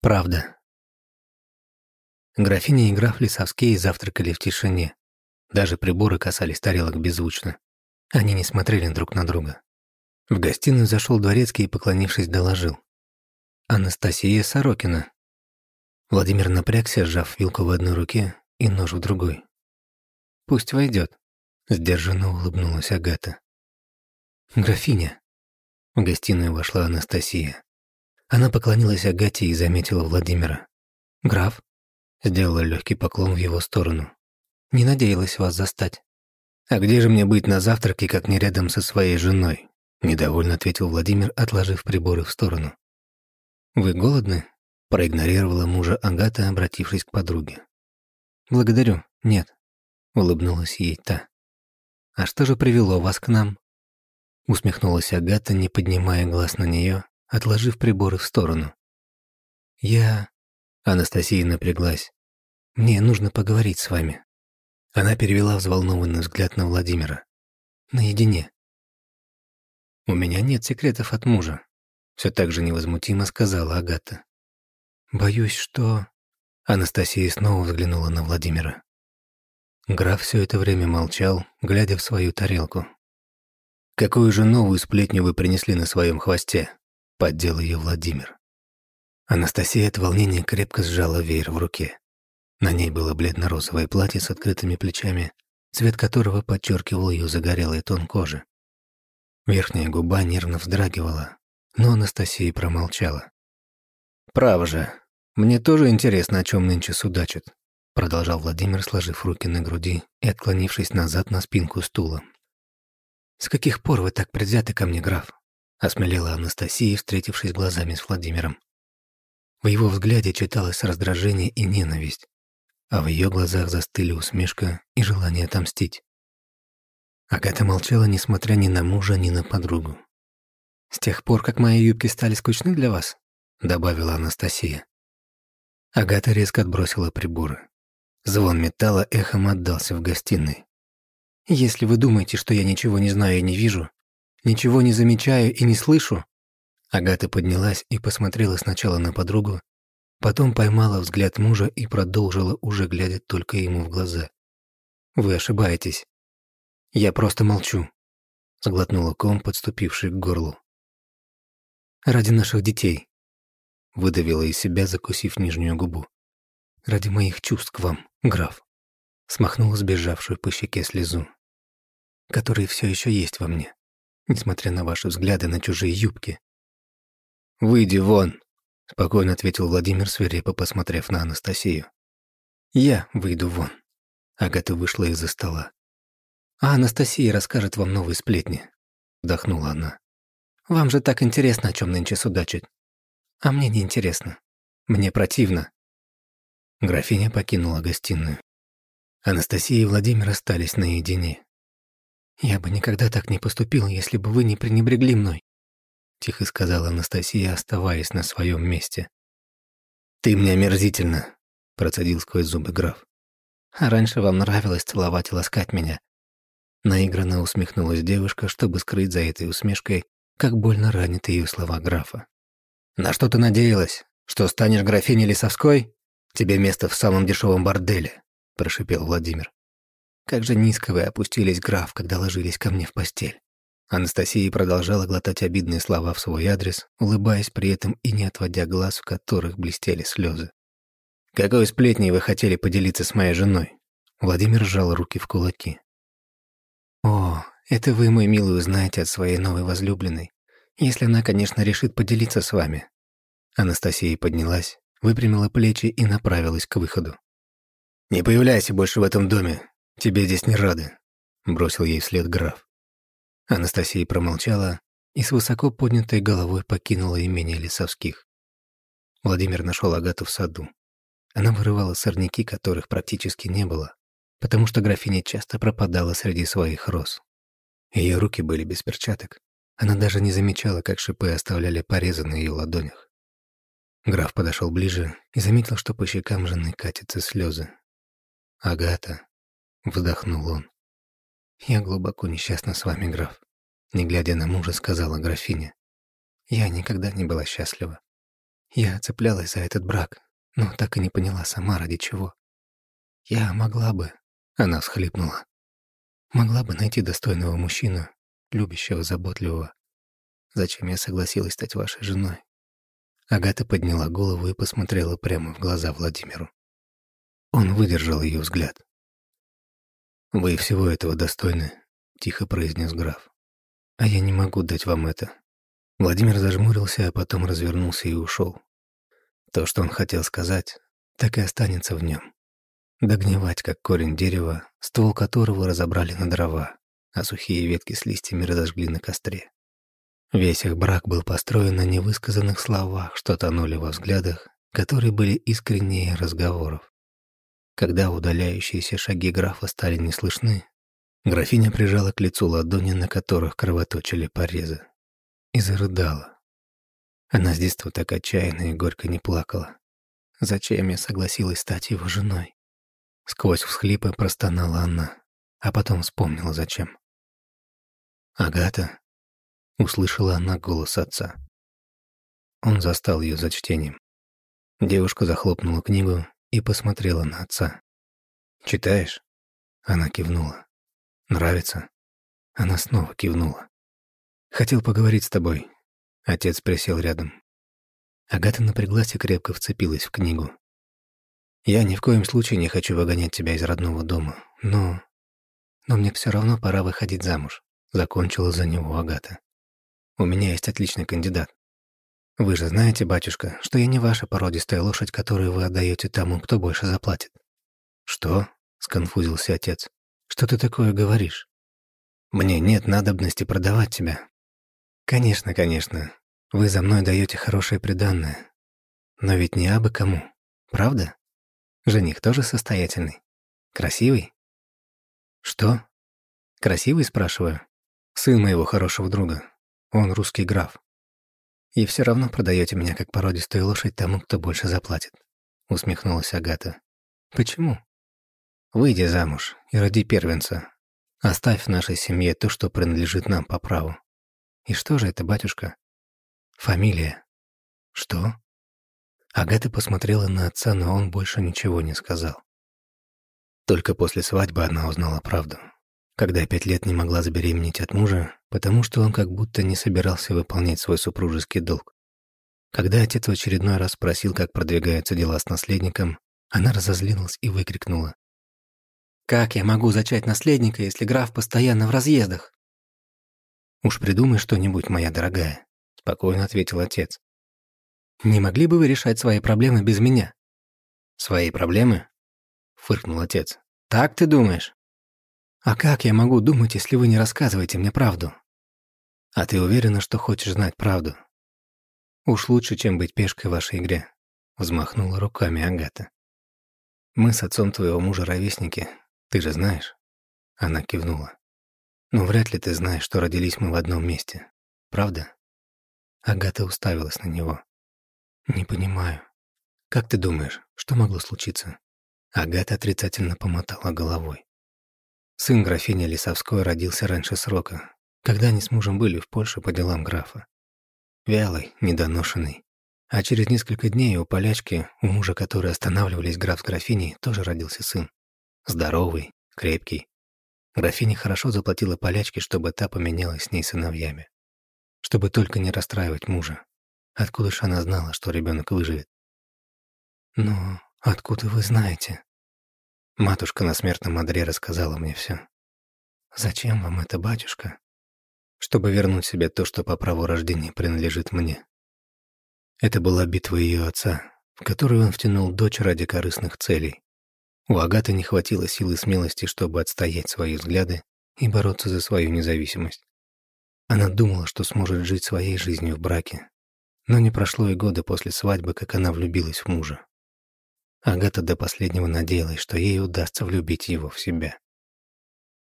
Правда. Графиня и граф Лисовские завтракали в тишине. Даже приборы касались тарелок беззвучно. Они не смотрели друг на друга. В гостиную зашел дворецкий и, поклонившись, доложил. «Анастасия Сорокина». Владимир напрягся, сжав вилку в одной руке и нож в другой. «Пусть войдет», — сдержанно улыбнулась Агата. «Графиня». В гостиную вошла Анастасия. Она поклонилась Агате и заметила Владимира. «Граф?» Сделала легкий поклон в его сторону. «Не надеялась вас застать». «А где же мне быть на завтраке, как не рядом со своей женой?» Недовольно ответил Владимир, отложив приборы в сторону. «Вы голодны?» Проигнорировала мужа Агата, обратившись к подруге. «Благодарю, нет», — улыбнулась ей та. «А что же привело вас к нам?» Усмехнулась Агата, не поднимая глаз на нее, отложив приборы в сторону. «Я...» Анастасия напряглась. «Мне нужно поговорить с вами». Она перевела взволнованный взгляд на Владимира. «Наедине». «У меня нет секретов от мужа», — все так же невозмутимо сказала Агата. «Боюсь, что...» Анастасия снова взглянула на Владимира. Граф все это время молчал, глядя в свою тарелку. «Какую же новую сплетню вы принесли на своем хвосте?» — поддел ее Владимир. Анастасия от волнения крепко сжала веер в руке. На ней было бледно-розовое платье с открытыми плечами, цвет которого подчеркивал ее загорелый тон кожи. Верхняя губа нервно вздрагивала, но Анастасия промолчала. «Право же, мне тоже интересно, о чем нынче судачат», продолжал Владимир, сложив руки на груди и отклонившись назад на спинку стула. «С каких пор вы так предвзяты ко мне, граф?» Осмелела Анастасия, встретившись глазами с Владимиром. В его взгляде читалось раздражение и ненависть, а в ее глазах застыли усмешка и желание отомстить. Агата молчала, несмотря ни на мужа, ни на подругу. «С тех пор, как мои юбки стали скучны для вас?» — добавила Анастасия. Агата резко отбросила приборы. Звон металла эхом отдался в гостиной. «Если вы думаете, что я ничего не знаю и не вижу, ничего не замечаю и не слышу...» Агата поднялась и посмотрела сначала на подругу, потом поймала взгляд мужа и продолжила, уже глядя только ему в глаза. «Вы ошибаетесь. Я просто молчу», — сглотнула ком, подступивший к горлу. «Ради наших детей выдавила из себя, закусив нижнюю губу. «Ради моих чувств к вам, граф», смахнула сбежавшую по щеке слезу, которые все еще есть во мне, несмотря на ваши взгляды на чужие юбки. «Выйди вон», — спокойно ответил Владимир, свирепо посмотрев на Анастасию. «Я выйду вон». Агата вышла из-за стола. «А Анастасия расскажет вам новые сплетни», — вдохнула она. «Вам же так интересно, о чем нынче судачить. А мне не интересно. Мне противно. Графиня покинула гостиную. Анастасия и Владимир остались наедине. «Я бы никогда так не поступил, если бы вы не пренебрегли мной», тихо сказала Анастасия, оставаясь на своем месте. «Ты мне омерзительно», процедил сквозь зубы граф. «А раньше вам нравилось целовать и ласкать меня». Наигранно усмехнулась девушка, чтобы скрыть за этой усмешкой, как больно ранит ее слова графа. «На что ты надеялась? Что станешь графиней Лисовской? Тебе место в самом дешевом борделе», – прошипел Владимир. «Как же низко вы опустились, граф, когда ложились ко мне в постель». Анастасия продолжала глотать обидные слова в свой адрес, улыбаясь при этом и не отводя глаз, в которых блестели слезы. «Какой сплетней вы хотели поделиться с моей женой?» Владимир сжал руки в кулаки. «О, это вы, мой милый, узнаете от своей новой возлюбленной. Если она, конечно, решит поделиться с вами. Анастасия поднялась, выпрямила плечи и направилась к выходу. «Не появляйся больше в этом доме. Тебе здесь не рады», — бросил ей вслед граф. Анастасия промолчала и с высоко поднятой головой покинула имение Лисовских. Владимир нашел Агату в саду. Она вырывала сорняки, которых практически не было, потому что графиня часто пропадала среди своих роз. Ее руки были без перчаток, она даже не замечала, как шипы оставляли порезы на ее ладонях. Граф подошел ближе и заметил, что по щекам жены катятся слезы. «Агата», — вздохнул он. «Я глубоко несчастна с вами, граф», — не глядя на мужа, сказала графиня. «Я никогда не была счастлива. Я цеплялась за этот брак, но так и не поняла сама, ради чего. Я могла бы, она всхлипнула, могла бы найти достойного мужчину, любящего, заботливого. Зачем я согласилась стать вашей женой? Агата подняла голову и посмотрела прямо в глаза Владимиру. Он выдержал ее взгляд. «Вы всего этого достойны», — тихо произнес граф. «А я не могу дать вам это». Владимир зажмурился, а потом развернулся и ушел. То, что он хотел сказать, так и останется в нем. Догнивать, как корень дерева, ствол которого разобрали на дрова, а сухие ветки с листьями разожгли на костре. Весь их брак был построен на невысказанных словах, что тонули во взглядах, которые были искреннее разговоров. Когда удаляющиеся шаги графа стали не слышны, графиня прижала к лицу ладони, на которых кровоточили порезы, и зарыдала. Она с детства так отчаянно и горько не плакала. Зачем я согласилась стать его женой? Сквозь всхлипы простонала она, а потом вспомнила, зачем. «Агата», услышала она голос отца. Он застал ее за чтением. Девушка захлопнула книгу и посмотрела на отца. «Читаешь?» Она кивнула. «Нравится?» Она снова кивнула. «Хотел поговорить с тобой». Отец присел рядом. Агата напряглась и крепко вцепилась в книгу. «Я ни в коем случае не хочу выгонять тебя из родного дома, но... Но мне все равно пора выходить замуж», — закончила за него Агата. У меня есть отличный кандидат. Вы же знаете, батюшка, что я не ваша породистая лошадь, которую вы отдаете тому, кто больше заплатит. Что? сконфузился отец. Что ты такое говоришь? Мне нет надобности продавать тебя. Конечно, конечно. Вы за мной даете хорошее приданное. Но ведь не абы кому. Правда? Жених тоже состоятельный. Красивый? Что? Красивый, спрашиваю. Сын моего хорошего друга. Он русский граф. И все равно продаете меня как породистую лошадь тому, кто больше заплатит. Усмехнулась Агата. Почему? Выйди замуж и роди первенца. Оставь в нашей семье то, что принадлежит нам по праву. И что же это, батюшка? Фамилия. Что? Агата посмотрела на отца, но он больше ничего не сказал. Только после свадьбы она узнала правду когда пять лет не могла забеременеть от мужа, потому что он как будто не собирался выполнять свой супружеский долг. Когда отец в очередной раз спросил, как продвигаются дела с наследником, она разозлилась и выкрикнула. «Как я могу зачать наследника, если граф постоянно в разъездах?» «Уж придумай что-нибудь, моя дорогая», — спокойно ответил отец. «Не могли бы вы решать свои проблемы без меня?» «Свои проблемы?» — фыркнул отец. «Так ты думаешь?» А как я могу думать, если вы не рассказываете мне правду? А ты уверена, что хочешь знать правду? Уж лучше, чем быть пешкой в вашей игре, взмахнула руками Агата. Мы с отцом твоего мужа ровесники, ты же знаешь? Она кивнула. Но вряд ли ты знаешь, что родились мы в одном месте. Правда? Агата уставилась на него. Не понимаю. Как ты думаешь, что могло случиться? Агата отрицательно помотала головой. Сын графини Лисовской родился раньше срока, когда они с мужем были в Польше по делам графа. Вялый, недоношенный. А через несколько дней у полячки, у мужа которой останавливались граф с графиней, тоже родился сын. Здоровый, крепкий. Графиня хорошо заплатила полячке, чтобы та поменялась с ней сыновьями. Чтобы только не расстраивать мужа. Откуда ж она знала, что ребенок выживет? «Но откуда вы знаете?» Матушка на смертном одре рассказала мне все. «Зачем вам это, батюшка?» «Чтобы вернуть себе то, что по праву рождения принадлежит мне». Это была битва ее отца, в которую он втянул дочь ради корыстных целей. У Агаты не хватило силы и смелости, чтобы отстоять свои взгляды и бороться за свою независимость. Она думала, что сможет жить своей жизнью в браке, но не прошло и года после свадьбы, как она влюбилась в мужа. Агата до последнего надеялась, что ей удастся влюбить его в себя.